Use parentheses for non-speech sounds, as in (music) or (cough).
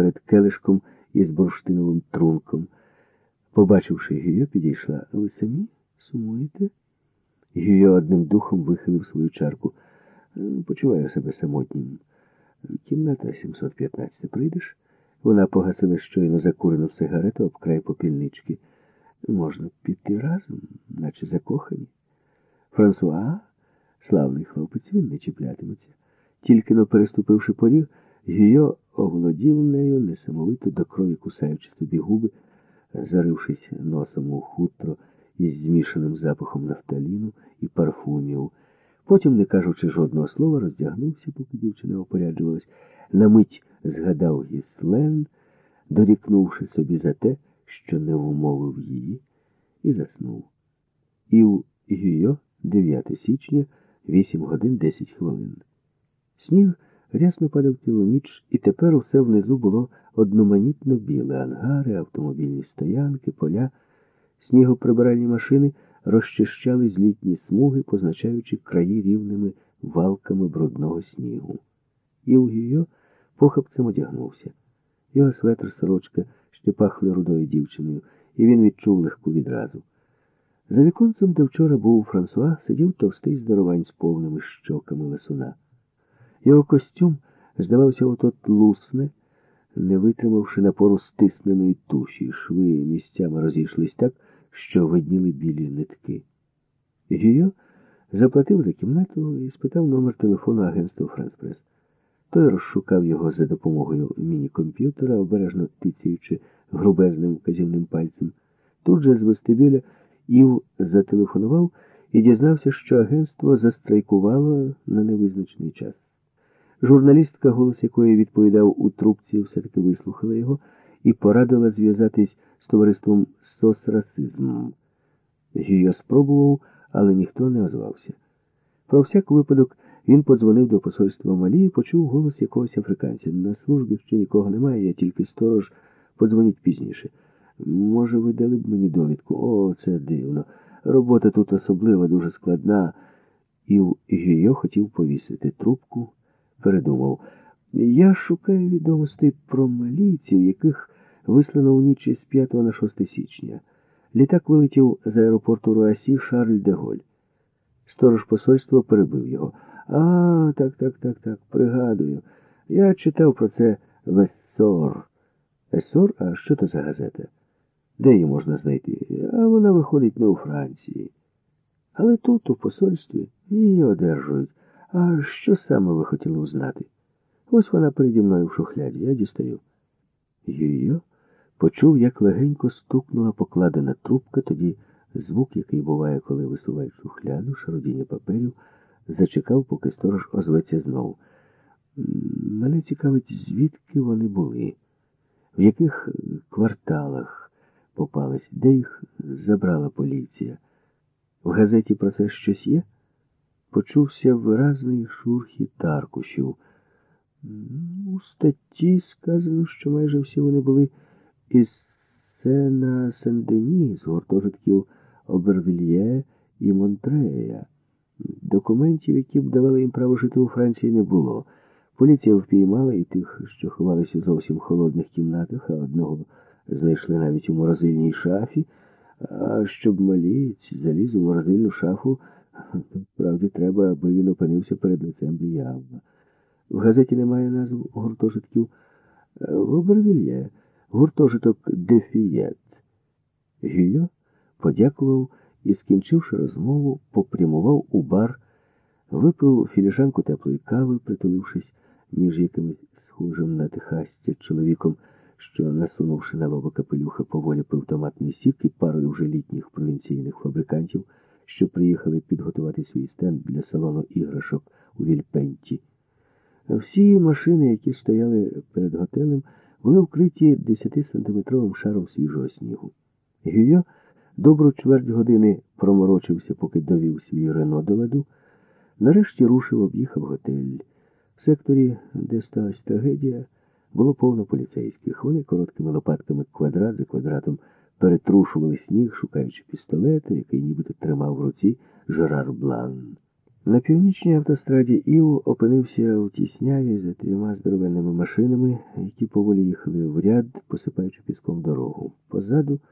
перед келишком із бурштиновим трунком. Побачивши Гюйо, підійшла. Ви самі сумуєте? Гюйо одним духом вихилив свою чарку. «Е, Почуваю себе самотнім. Кімната 715. Прийдеш? Вона погасила щойно закурену сигарету об край попільнички. Можна піти разом, наче закохані. Франсуа, славний хлопець, він не чіплятиметься. Тільки но переступивши поріг, Гійо оволодів нею, несамовито до крові кусаючи собі губи, зарившись носом у хутро із змішаним запахом нафталіну і парфумів. Потім, не кажучи жодного слова, роздягнувся, поки дівчина опоряджувалась, на мить згадав Гіслен, дорікнувши собі за те, що не вмовив її, і заснув. І у Гюйо 9 січня, 8 годин 10 хвилин. Сніг рясно падав цілу ніч, і тепер усе внизу було одноманітно біле ангари, автомобільні стоянки, поля, снігоприбиральні машини розчищали злітні смуги, позначаючи краї рівними валками брудного снігу. І у Гюйо похапцем одягнувся. Його светр сорочка ще пахли рудою дівчиною, і він відчув легку відразу. За віконцем, де вчора був Франсуа, сидів товстий здоровань з повними щоками лисуна. Його костюм, здавався, отот лусне, не витримавши напору стисненої туші, шви місцями розійшлись так, що видніли білі нитки. Гіо заплатив за кімнату і спитав номер телефону агентства Франспрес. Той розшукав його за допомогою міні-комп'ютера, обережно тицяючи грубезним вказівним пальцем. Тут же з вестибюля Ів зателефонував і дізнався, що агентство застрайкувало на невизначений час. Журналістка, голос якої відповідав у трубці, все-таки вислухала його і порадила зв'язатись з товариством соцрасизмом. Гіо спробував, але ніхто не озвався. Про всяк випадок він подзвонив до посольства Малі і почув голос якогось африканця. На службі ще нікого немає, я тільки сторож, подзвоніть пізніше. Може, ви дали б мені довідку? О, це дивно. Робота тут особлива, дуже складна. І Гіо хотів повісити трубку, передумав. Я шукаю відомостей про малійців, яких вислано в ніч із 5 на 6 січня. Літак вилетів з аеропорту Руасі Шарль де Голь. Сторож посольства перебив його. А, так, так, так, так, пригадую. Я читав про це в Ессор. Ессор? А що то за газета? Де її можна знайти? А вона виходить не у Франції. Але тут, у посольстві, її одержують. А що саме ви хотіли узнати? Ось вона переді мною в шухляді, я дістаю. Її почув, як легенько стукнула покладена трубка, тоді звук, який буває, коли висувають шухляду, шародіння паперів, зачекав, поки сторож озветься знову. Мене цікавить, звідки вони були, в яких кварталах попались, де їх забрала поліція. В газеті про це щось є? Почувся виразний шурхіт аркушів. У статті сказано, що майже всі вони були із Сена Сен-Дені, з гуртожитків Обервільє і Монтрея. Документів, які б давали їм право жити у Франції, не було. Поліція впіймала і тих, що ховалися у зовсім холодних кімнатах, а одного знайшли навіть у морозильній шафі. А щоб малієць заліз у морозильну шафу, (laughs) справді треба, аби він опинився перед лицем диявола. В газеті немає назв гуртожитків. В Обервільє гуртожиток Дефієт. Гюйо подякував і, скінчивши розмову, попрямував у бар, випив філіжанку теплої кави, притулившись між якимось схожим на техастя чоловіком, що, насунувши на лоба капелюха, поволі пив томатний сік і парою вже літніх провінційних фабрикантів, що приїхали підготувати свій стенд для салону іграшок у Вільпенті. Всі машини, які стояли перед готелем, були вкриті 10-сантиметровим шаром свіжого снігу. Гюйо добру чверть години проморочився, поки довів свій Рено до ладу. Нарешті рушив, об'їхав готель. В секторі, де сталася трагедія, було повно поліцейських. Вони короткими лопатками квадрат за квадратом перетрушували сніг, шукаючи пістолета, який нібито тримав в руці Жерар Блан. На північній автостраді Ів опинився у тісняві за трьома здоровенними машинами, які поволі їхали в ряд, посипаючи піском дорогу. Позаду